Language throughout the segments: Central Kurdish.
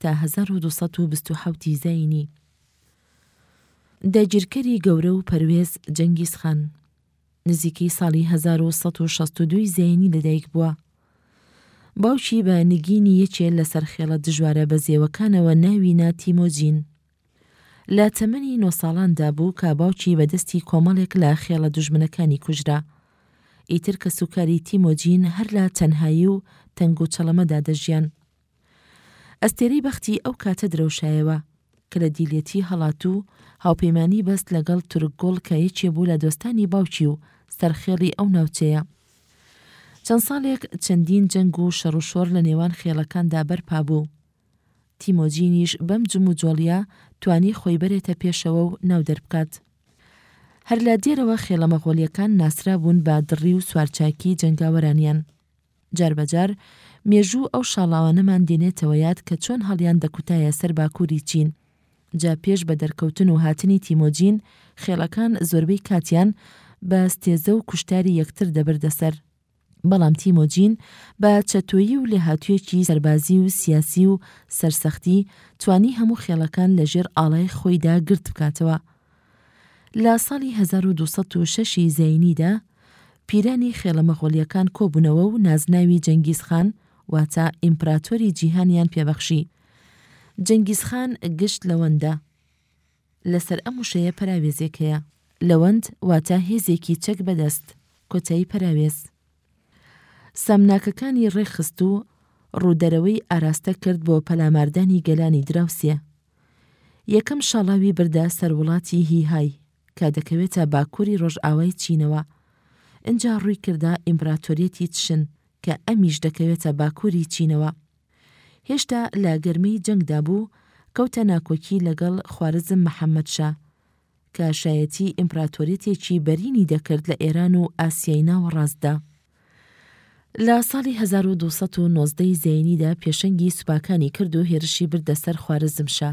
تا هەزار و دوو سەد و بیست و حەوت ی زایینی داگیرکەری گەورە و پەروێز جەنگیز خان نزیکەی ساڵی هەزار و سەد و شەست و دوو ی زایینی لەدایک بووە. باوکی بە نگینی یەکێ لە سەرخێڵە دژوارە بەزێوەکانەوە ناوی نا تیمۆجین. لە تەمەنی نۆ ساڵاندا بوو کە باوکی بە دەستی کۆمەڵێک لە خێڵە دوژمنەکانی کوژرا. ئیتر کەسوکاری تیمۆجین هەر لە تەنهایی و تەنگوچەڵەمەدا دەژیان. ئەستێرەی بەختی ئەو کاتە درەوشایەوە، کە لە دیلێتی هەڵاتوو، هاوپەیمانیی بەست لەگەڵ تورکگوڵ کە یەکێ بوو لە دۆستانی باوکی و سەرخێڵی ئەو ناوچەیە. چەند ساڵێک چەندین جەنگ و شەڕوشۆڕ لە نێوان خێڵەکاندا بەرپا بوو. تیمۆجینیش بەم جموجۆڵیە توانی خۆی بەرێتە پێشەوە و ناو دەربکات. هەر لە دێرەوە خێڵە مەغۆلیەکان ناسرابوون بە دڕی و سوارچاکیی جەنگاوەرانیان. جار بە جار مێژوو ئەو شاڵاوانەمان دێنێتەوە یاد کە چۆن هەڵیان دەکوتایە سەر باکووری چین. جا پێش بە دەرکەوتن و هاتنی تیمۆجین، خێڵەکان زۆربەی کاتیان بە ستێزە و کوشتاری یەکتر دەبردە سەر. بەڵام تیمۆجین بە چەتۆیی و لێهاتوویەکی سەربازی و سیاسی و سەرسەختی، توانی هەموو خێڵەکان لە ژێر ئاڵای خۆیدا گرت بکاتەوە. لە ساڵی هەزار و دوو سەد و شەش ی زایینیدا پیرانی خێڵە مەغۆلییەکان کۆبوونەوە و نازناوی جەنگیز خان واتە ئیمپراتۆری جیهانیان پێبەخشی. جەنگیز خان گشت لەوەندە. لەسەر ئەم وشەیە پەراوێزێک هەیە. لەوەند واتە هێزێکی چەک بەدەست. کۆتایی پەراوێز. سامناکەکانی ڕێکخست و ڕوودەرەوەی ئاراستە کرد بۆ پەلاماردانی گەلانی دراوسێ. یەکەم شاڵاوی بردە سەر وڵاتی هیهای کە دەکەوێتە باکووری ڕۆژئاوای چینەوە. ئنجا ڕووی کردە ئیمبراتۆریەتی چشن کە ئەمیش دەکەوێتە باکووری چینەوە. هێشتا لە گەرمەی جەنگدا بوو، کەوتە ناکۆکی لەگەڵ خوارزم محەمەد شا. کە شایەتی ئیمپراتۆریەتێکی بەرینی دەکرد لە ئێران و ئاسیای ناوەڕاستدا. لە ساڵی هەزار و دوو سەد و نۆزدە ی زەینیدا پێشەنگی سوپاکانی کرد و هێرشی بردە سەر خوارزمشا.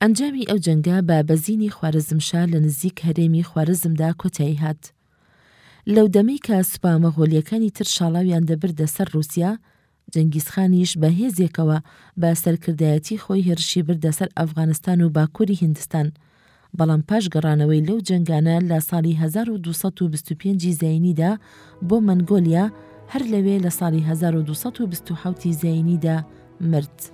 ئەنجامی ئەو جەنگە بە بەزینی خوارزمشا لە نزیک هەرێمی خوارزمدا کۆتایی هات. لەو دەمەی کە سوپا مەغۆلیەکانی تر شاڵاویان دەبردە سەر ڕووسیا، جەنگیزخانیش بە هێزێکەوە بە سەرکردایەتی خۆی هێرشی بردە سەر ئەفغانستان و باکووری هیندستان، بەڵام پاش گەڕانەوەی لەو جەنگانە لە ساڵی 1225 ی زایینیدا بۆ مەنگۆلیا، هەر لەوێ لە ساڵی 1227 ی زایینیدا مرد.